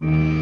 Mm-hmm.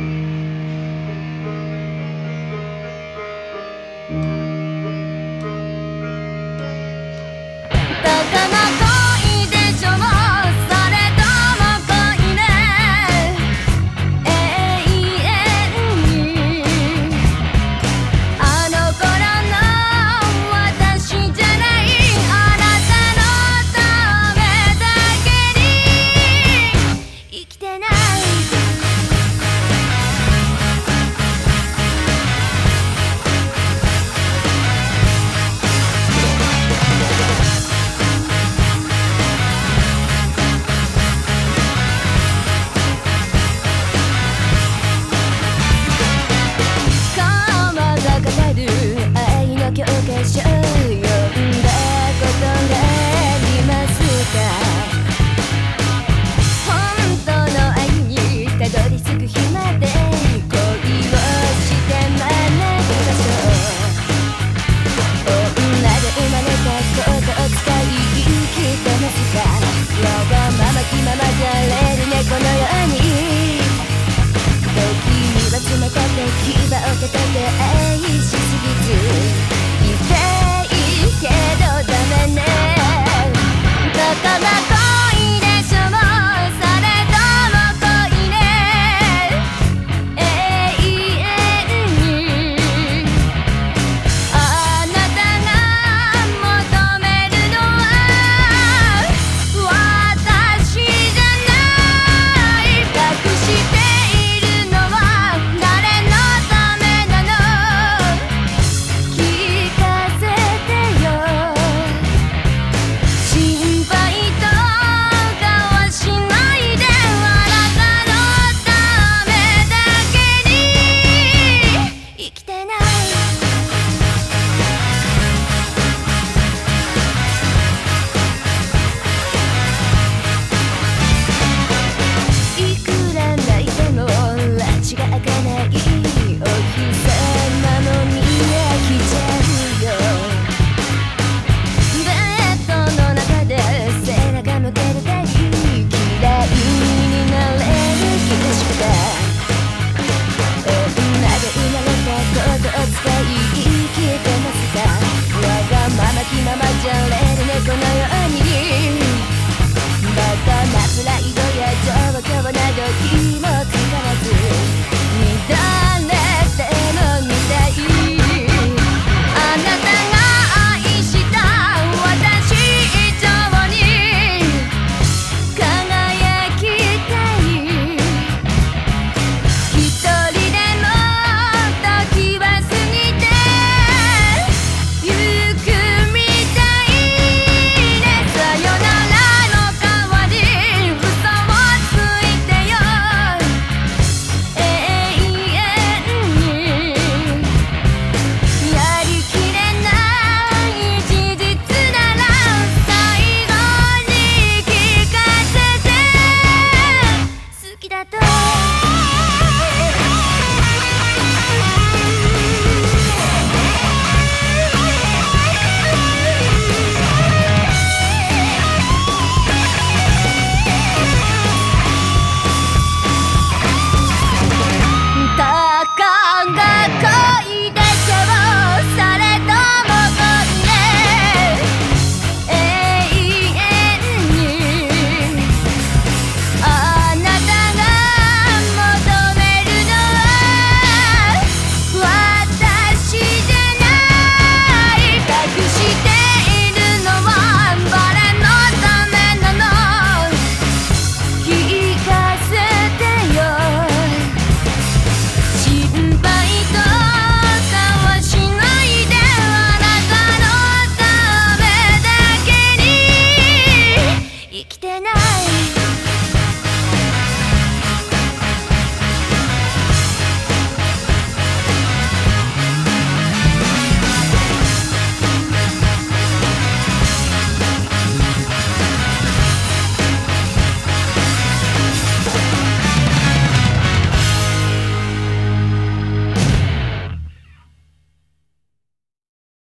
と